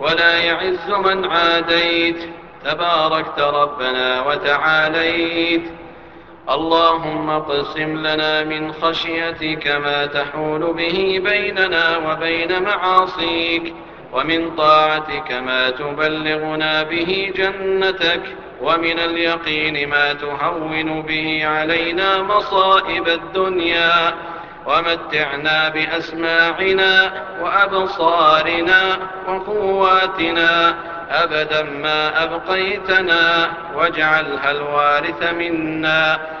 ولا يعز من عاديت. تباركت ربنا وتعاليت. اللهم اقسم لنا من خشيتك ما تحول به بيننا وبين معاصيك ومن طاعتك ما تبلغنا به جنتك ومن اليقين ما تهون به علينا مصائب الدنيا. ومتعنا بأسماعنا وأبصارنا وقواتنا. أبدا ما أبقيتنا واجعلها الوارث منا.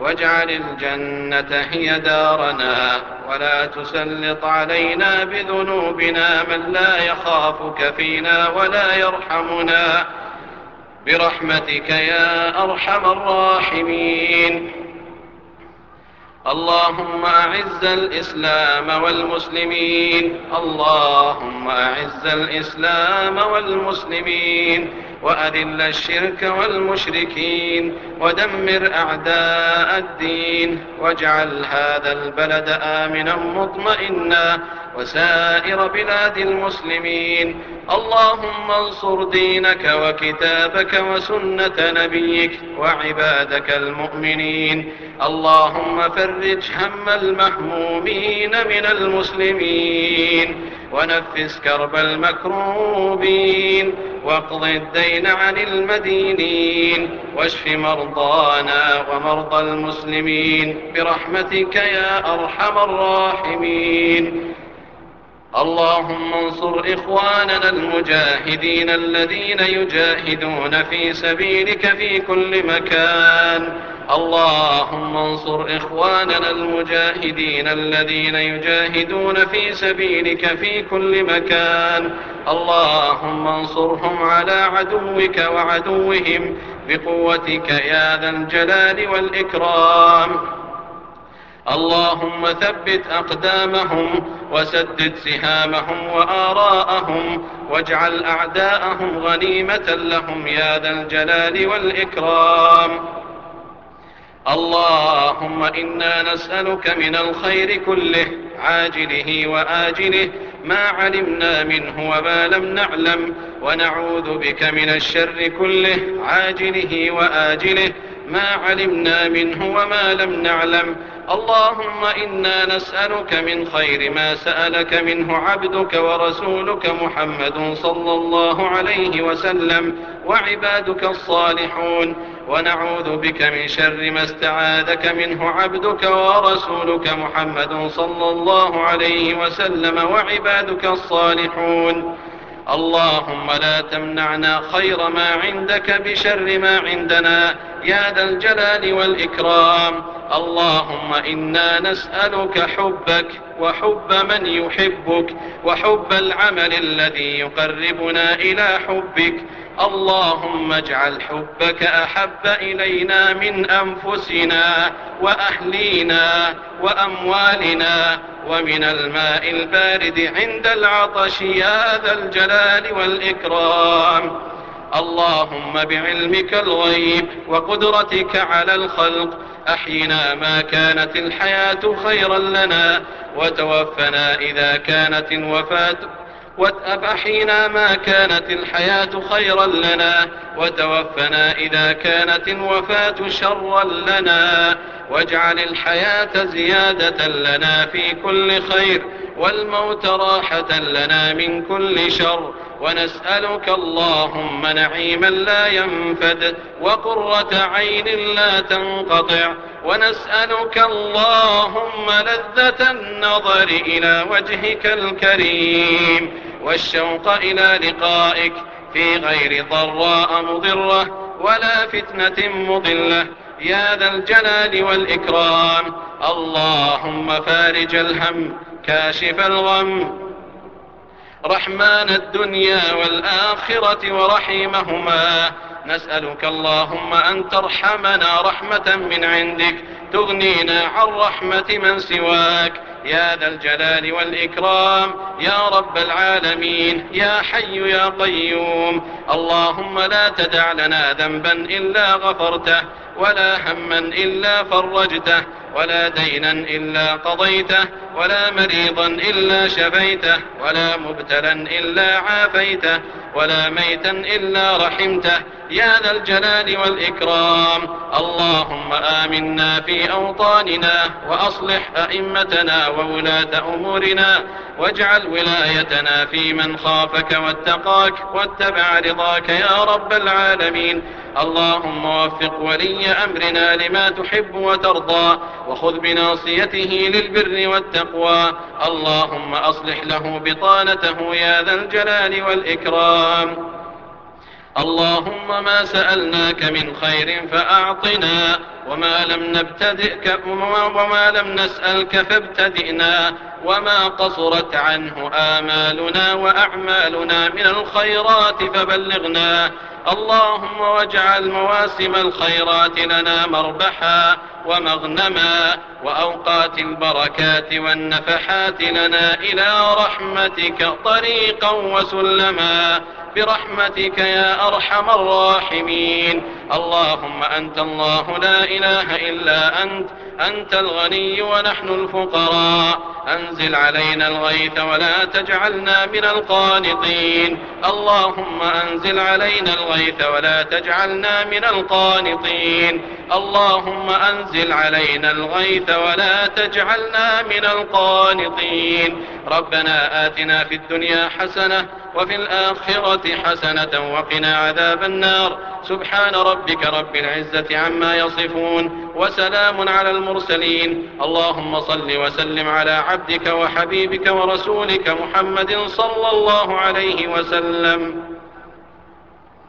واجعل الجنة هي دارنا ولا تسلط علينا بذنوبنا من لا يخافك فينا ولا يرحمنا. برحمتك يا أرحم الراحمين. اللهم أعز الإسلام والمسلمين. اللهم أعز الإسلام والمسلمين. وأذل الشرك والمشركين ودمر أعداء الدين واجعل هذا البلد آمنا مطمئنا وسائر بلاد المسلمين. اللهم انصر دينك وكتابك وسنة نبيك وعبادك المؤمنين. اللهم فرج هم المهمومين من المسلمين. ونفس كرب المكروبين. واقض الدين عن المدينين واشف مرضانا ومرضى المسلمين برحمتك يا أرحم الراحمين. اللهم انصر إخواننا المجاهدين الذين يجاهدون في سبيلك في كل مكان. اللهم انصر إخواننا المجاهدين الذين يجاهدون في سبيلك في كل مكان. اللهم انصرهم على عدوك وعدوهم بقوتك يا ذا الجلال والإكرام. اللهم ثبت أقدامهم وسدد سهامهم وآراءهم واجعل أعداءهم غنيمة لهم يا ذا الجلال والإكرام. اللهم إنا نسألك من الخير كله عاجله وآجله ما علمنا منه وما لم نعلم ونعوذ بك من الشر كله عاجله وآجله. ما علمنا منه وما لم نعلم. اللهم إنا نسألك من خير ما سألك منه عبدك ورسولك محمد صلى الله عليه وسلم وعبادك الصالحون. ونعوذ بك من شر ما استعاذك منه عبدك ورسولك محمد صلى الله عليه وسلم وعبادك الصالحون. اللهم لا تمنعنا خير ما عندك بشر ما عندنا يا ذا الجلال والإكرام. اللهم إنا نسألك حبك وحب من يحبك وحب العمل الذي يقربنا إلى حبك. اللهم اجعل حبك أحب إلينا من أنفسنا وأهلينا وأموالنا ومن الماء البارد عند العطش يا ذا الجلال والإكرام. اللهم بعلمك الغيب وقدرتك على الخلق أحينا ما كانت الحياة خيرا لنا وتوفنا إذا كانت الوفاة وأبحينا ما كانت الحياة خيرا لنا وتوفنا إذا كانت الوفاة شرا لنا. واجعل الحياة زيادة لنا في كل خير والموت راحة لنا من كل شر. ونسألك اللهم نعيما لا ينفد وقرة عين لا تنقطع. ونسألك اللهم لذة النظر إلى وجهك الكريم. والشوق إلى لقائك في غير ضراء مضرة ولا فتنة مضلة. يا ذا الجلال والإكرام اللهم فارج الهم كاشف الغم. رحمن الدنيا والآخرة ورحيمهما. نسألك اللهم أن ترحمنا رحمة من عندك تغنينا عن رحمة من سواك. يا ذا الجلال والإكرام يا رب العالمين يا حي يا قيوم. اللهم لا تدع لنا ذنبا إلا غفرته ولا هما إلا فرجته ولا دينا إلا قضيته ولا مريضا إلا شفيته ولا مبتلا إلا عافيته ولا ميتا إلا رحمته. يا ذا الجلال والإكرام اللهم آمنا أوطاننا وأصلح أئمتنا وولاة أمورنا واجعل ولايتنا في من خافك واتقاك واتبع رضاك يا رب العالمين. اللهم وفق ولي أمرنا لما تحب وترضى وخذ بناصيته للبر والتقوى. اللهم أصلح له بطانته يا ذا الجلال والإكرام. اللهم ما سألناك من خير فأعطنا وما لم نبتدئك وما لم نسألك فابتدئنا وما قصرت عنه آمالنا وأعمالنا من الخيرات فبلغنا اللهم واجعل مواسم الخيرات لنا مربحا ومغنما وأوقات البركات والنفحات لنا إلى رحمتك طريقا وسلما برحمتك يا أرحم الراحمين. اللهم أنت الله لا إله إلا أنت أنت الغني ونحن الفقراء. أنزل علينا الغيث ولا تجعلنا من القانطين. اللهم أنزل علينا الغيث ولا تجعلنا من القانطين. اللهم أنزل علينا الغيث ولا تجعلنا من القانطين. ربنا آتنا في الدنيا حسنة وفي الآخرة حسنة وقنا عذاب النار. سبحان ربك رب العزة عما يصفون وسلام على المرسلين. اللهم صل وسلم على عبدك وحبيبك ورسولك محمد صلى الله عليه وسلم.